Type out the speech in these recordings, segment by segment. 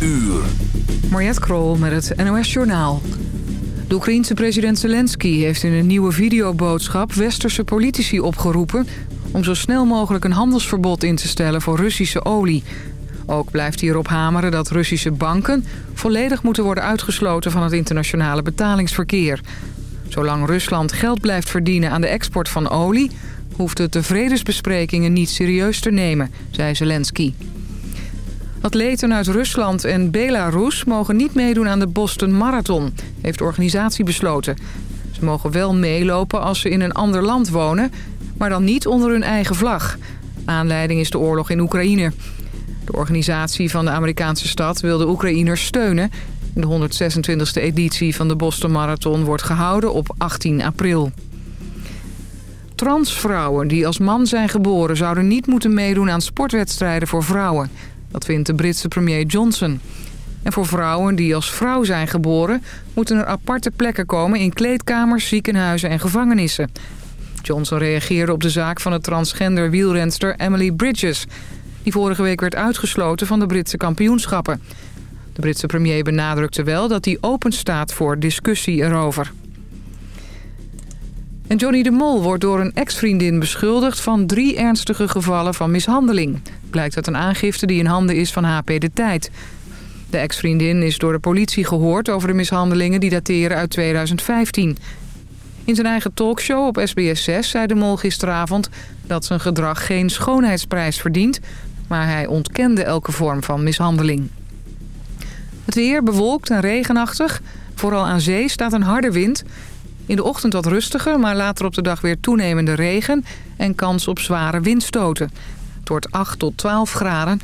uur. Krol met het NOS Journaal. De Oekraïense president Zelensky heeft in een nieuwe videoboodschap... westerse politici opgeroepen om zo snel mogelijk een handelsverbod in te stellen voor Russische olie. Ook blijft hij erop hameren dat Russische banken volledig moeten worden uitgesloten van het internationale betalingsverkeer. Zolang Rusland geld blijft verdienen aan de export van olie... hoeft het de vredesbesprekingen niet serieus te nemen, zei Zelensky. Atleten uit Rusland en Belarus mogen niet meedoen aan de Boston Marathon, heeft de organisatie besloten. Ze mogen wel meelopen als ze in een ander land wonen, maar dan niet onder hun eigen vlag. Aanleiding is de oorlog in Oekraïne. De organisatie van de Amerikaanse stad wil de Oekraïners steunen. De 126e editie van de Boston Marathon wordt gehouden op 18 april. Transvrouwen die als man zijn geboren zouden niet moeten meedoen aan sportwedstrijden voor vrouwen. Dat vindt de Britse premier Johnson. En voor vrouwen die als vrouw zijn geboren... moeten er aparte plekken komen in kleedkamers, ziekenhuizen en gevangenissen. Johnson reageerde op de zaak van de transgender wielrenster Emily Bridges... die vorige week werd uitgesloten van de Britse kampioenschappen. De Britse premier benadrukte wel dat hij open staat voor discussie erover. En Johnny de Mol wordt door een ex-vriendin beschuldigd van drie ernstige gevallen van mishandeling. Blijkt uit een aangifte die in handen is van HP De Tijd. De ex-vriendin is door de politie gehoord over de mishandelingen die dateren uit 2015. In zijn eigen talkshow op SBS 6 zei de Mol gisteravond dat zijn gedrag geen schoonheidsprijs verdient... maar hij ontkende elke vorm van mishandeling. Het weer bewolkt en regenachtig. Vooral aan zee staat een harde wind... In de ochtend wat rustiger, maar later op de dag weer toenemende regen... en kans op zware windstoten. Het wordt 8 tot 12 graden.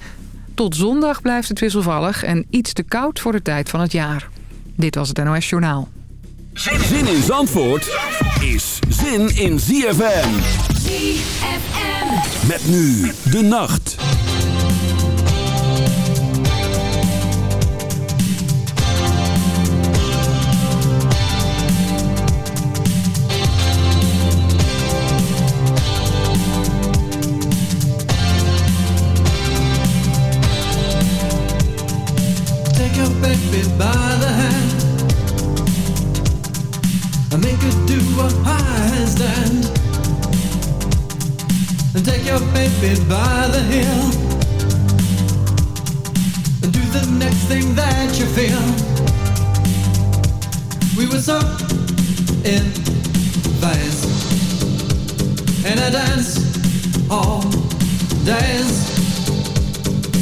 Tot zondag blijft het wisselvallig en iets te koud voor de tijd van het jaar. Dit was het NOS Journaal. Zin in Zandvoort is zin in ZFM. ZFM. Met nu de nacht. Handstand. And take your baby by the heel and do the next thing that you feel. We were so in in a dance all days.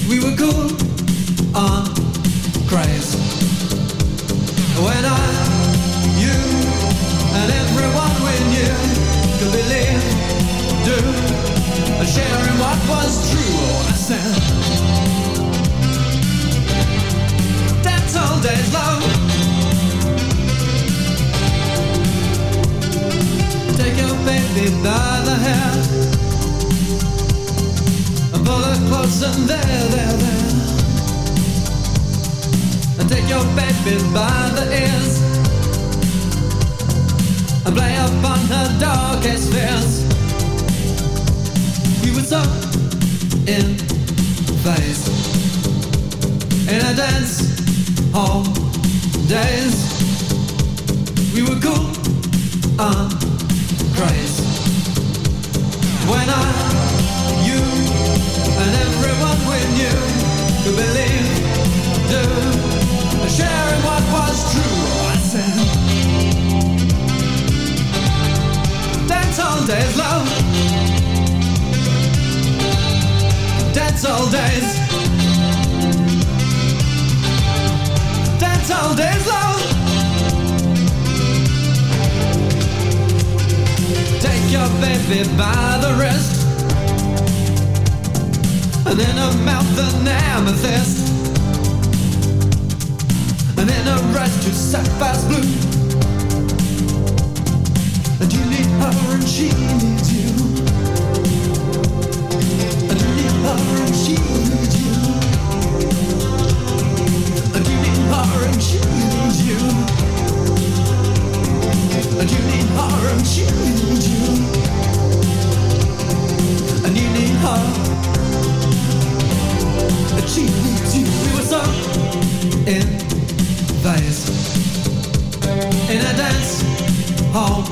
We were cool on craze. When I, you, and everyone believe, do, sharing what was true. I said, that's all days love. Take your baby by the hair and pull her there, there, there take your baby by the ears and play upon her darkest fears. We were so in phase in a dance hall days. We were cool on craze when I, you, and everyone we knew could believe, do sharing what was true. I said, Dance all days, love. Dance all days. Dance all days, love. Take your baby by the wrist. And in her mouth an amethyst and in a red to sapphire's blue. In Vegas, in a dance hall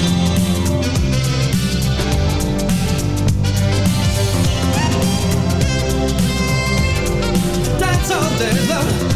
Zonder. all.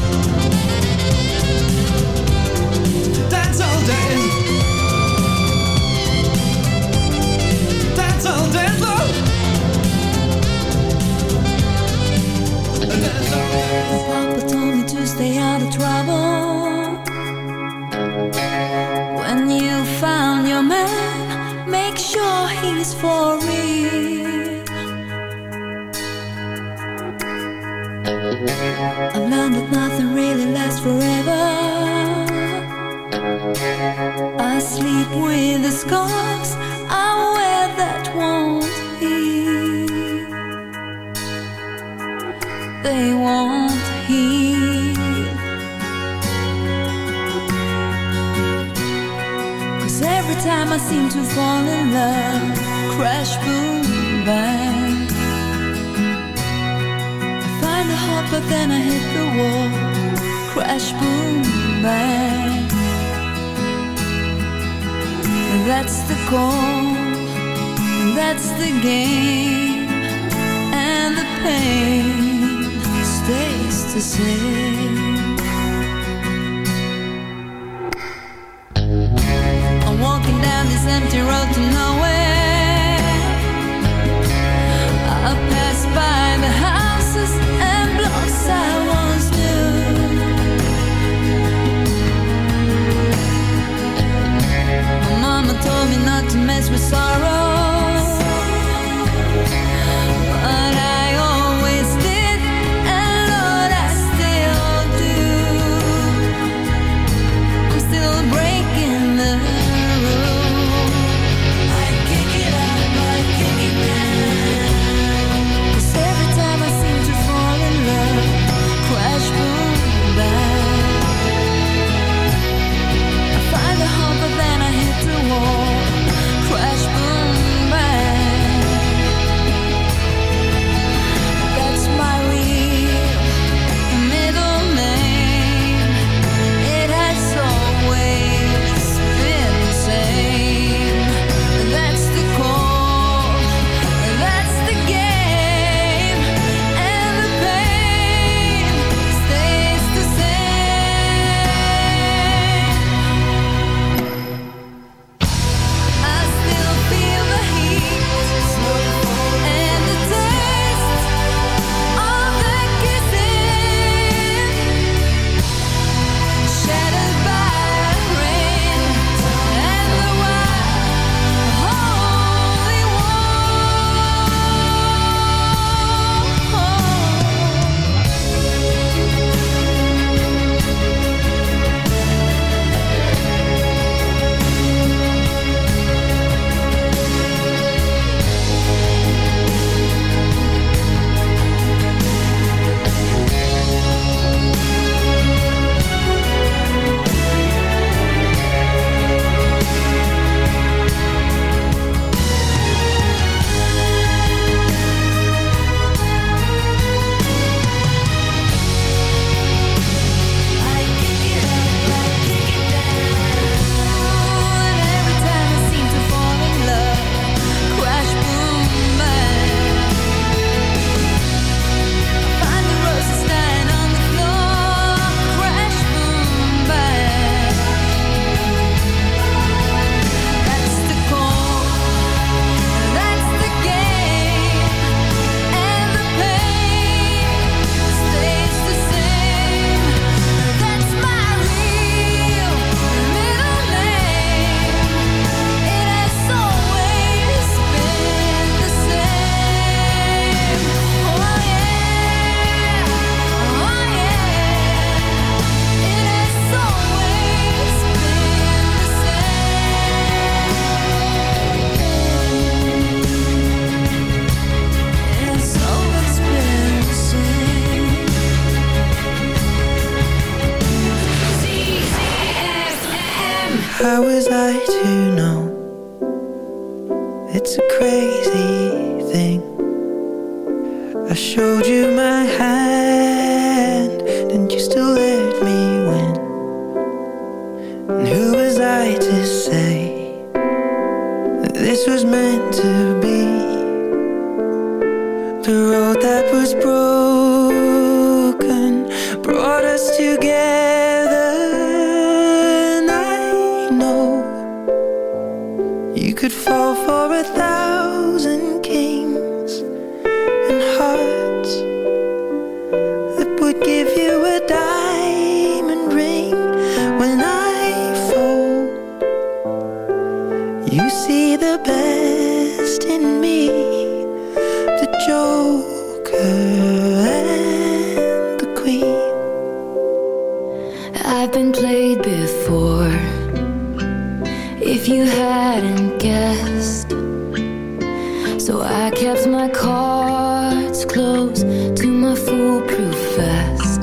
So I kept my cards close to my foolproof vest.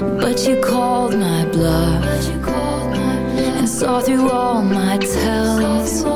But you called my bluff and saw through all my tells.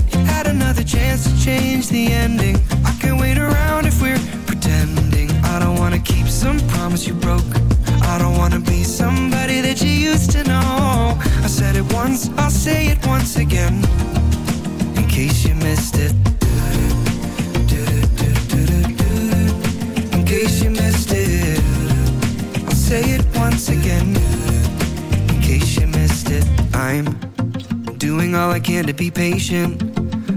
another chance to change the ending. I can't wait around if we're pretending. I don't wanna keep some promise you broke. I don't wanna be somebody that you used to know. I said it once, I'll say it once again. In case you missed it. In case you missed it. I'll say it once again. In case you missed it. I'm doing all I can to be patient.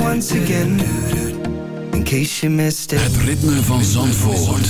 Once again. In case you missed it. Het ritme van Zandvoort.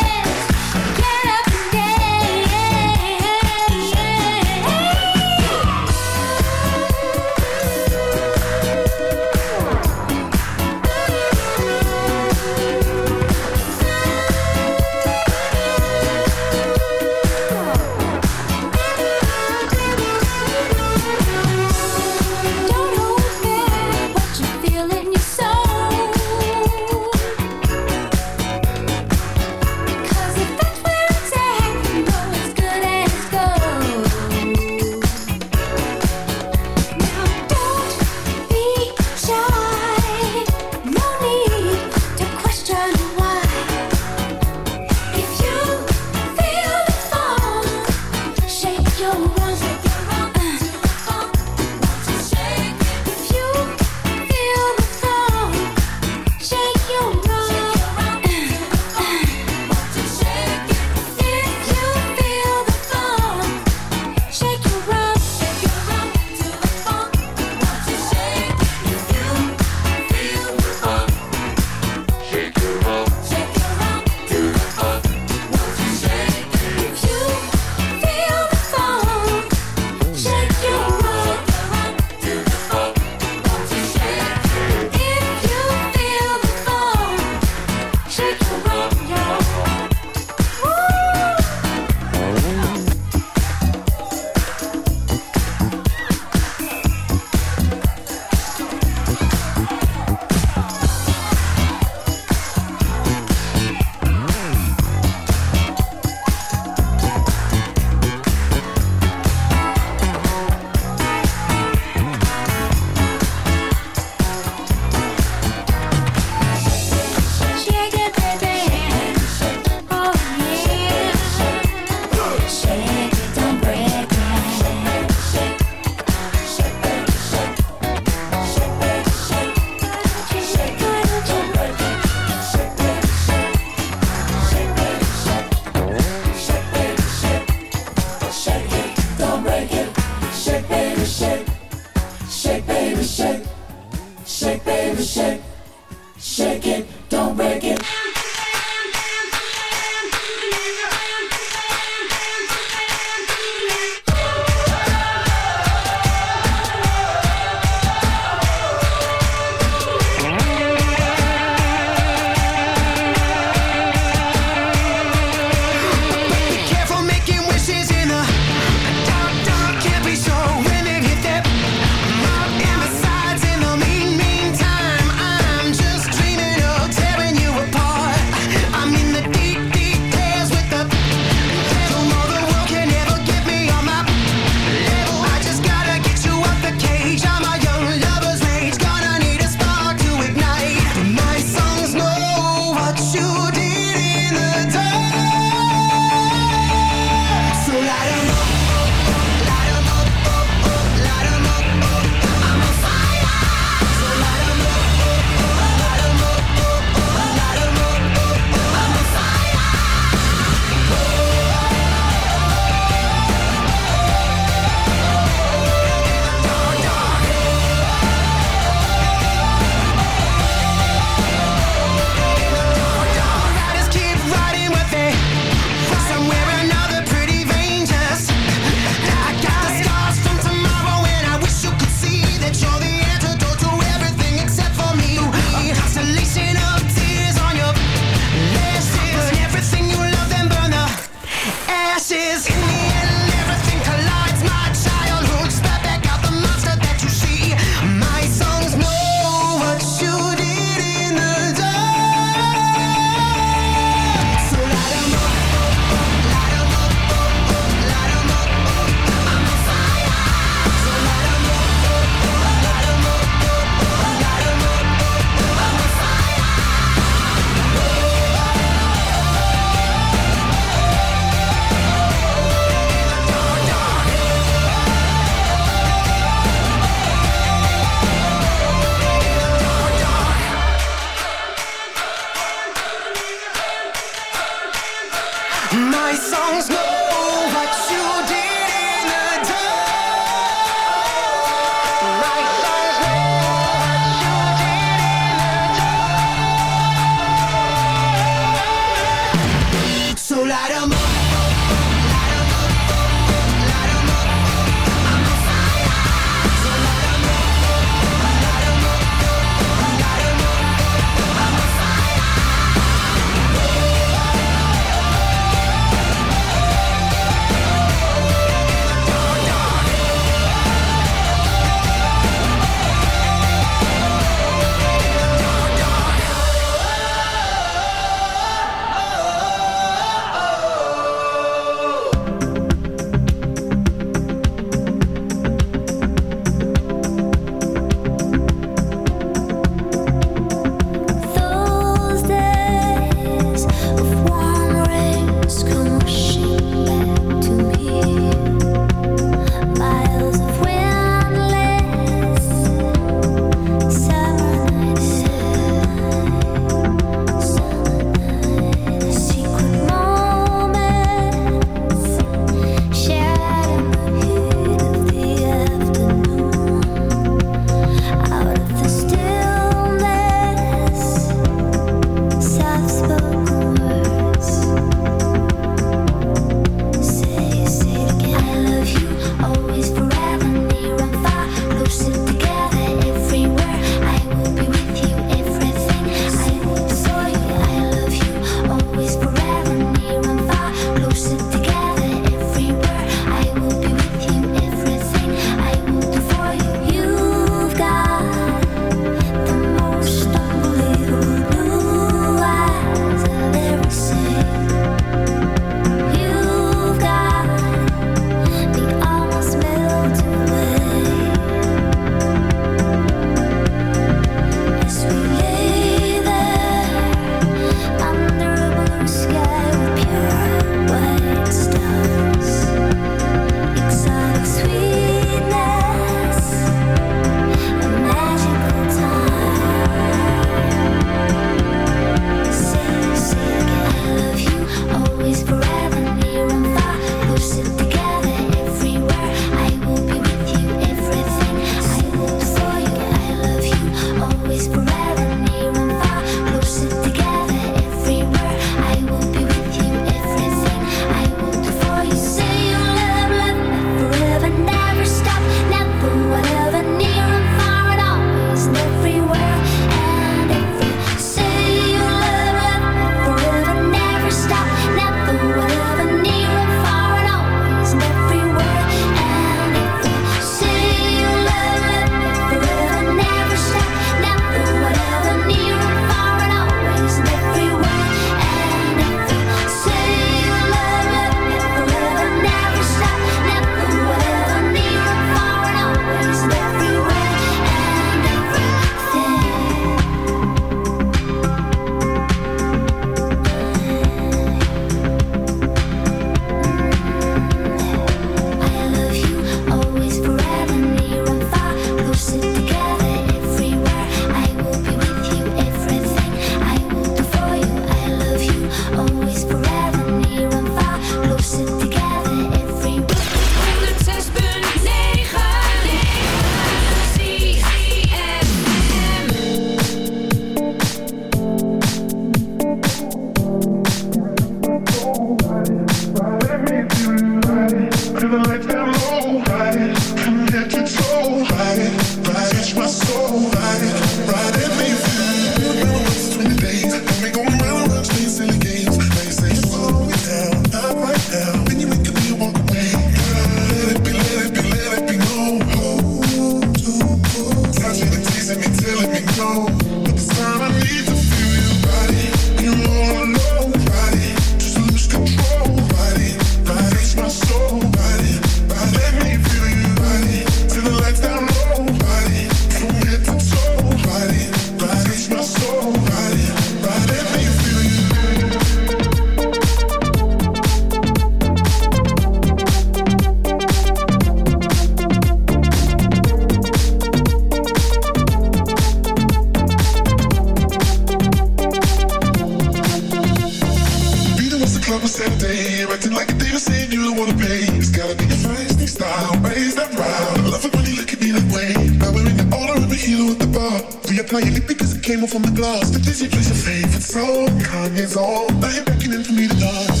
Club on Saturday, acting like a diva, saying you don't wanna pay. It's gotta be your feisty style, raise that round. I love it when you look at me that way. Now we're in the order of a hero at the bar. We apply your lip because it came off on the glass. The Disney plays your favorite song, Kanye's on. Now you're beckoning for me to dance.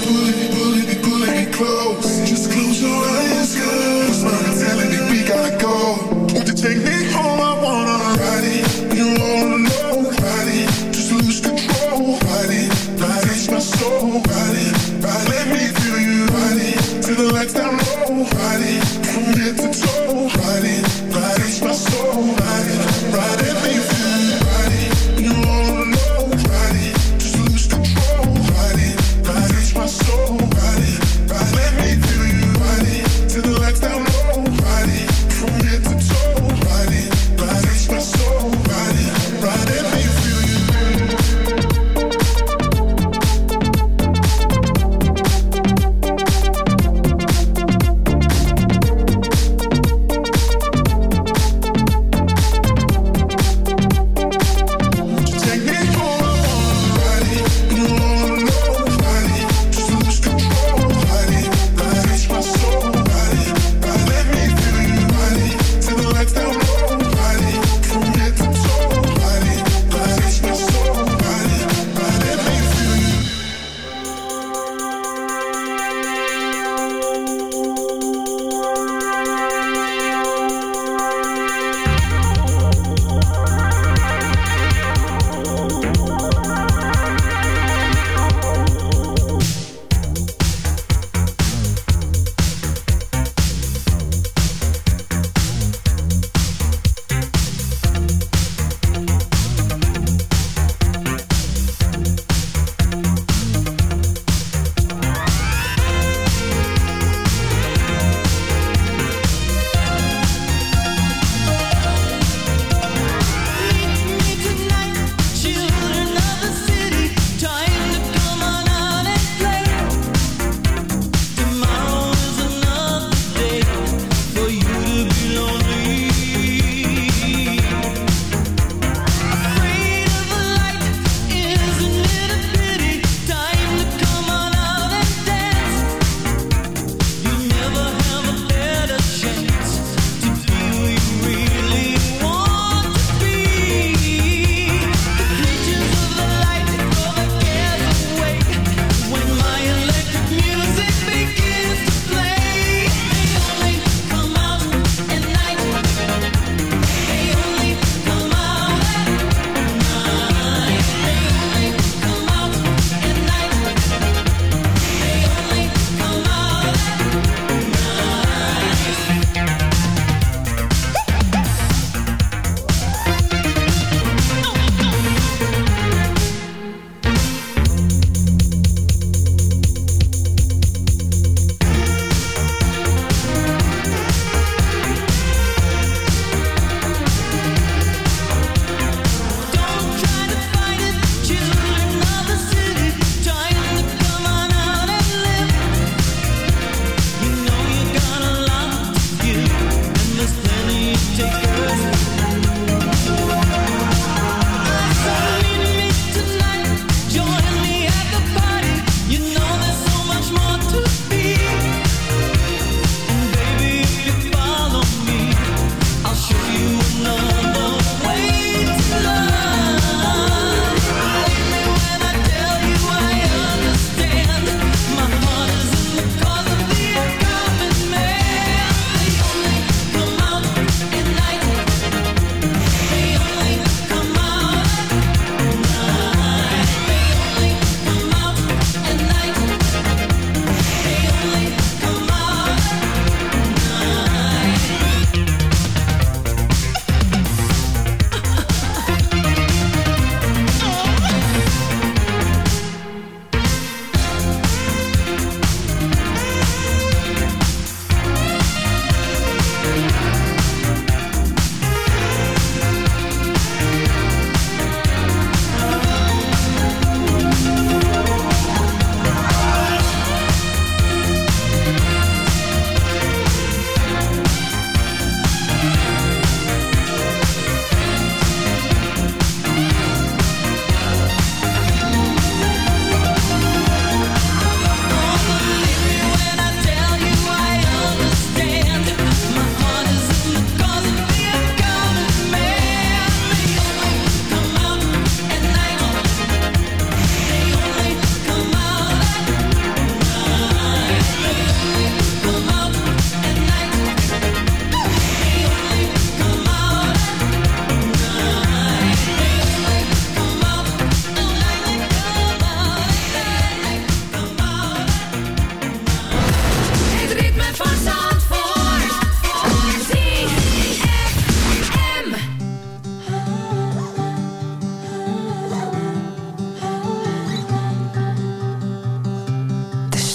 Pulling me, pulling me, pulling me close. Just close your eyes, girl.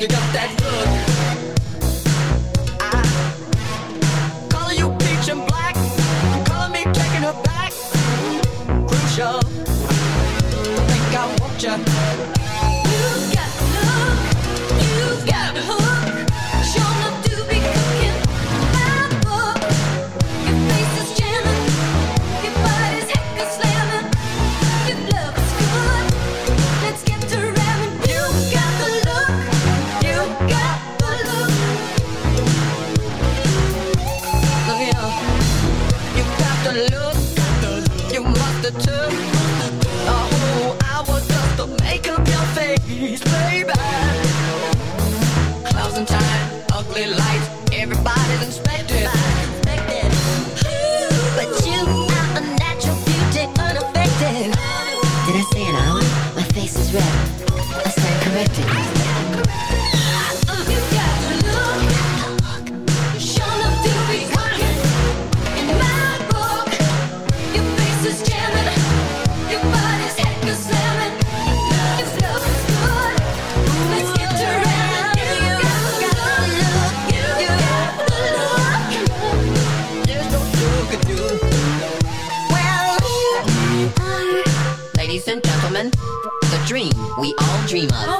You got that look. Color you peach and black. Color me taking her back. I think I want you. dream of.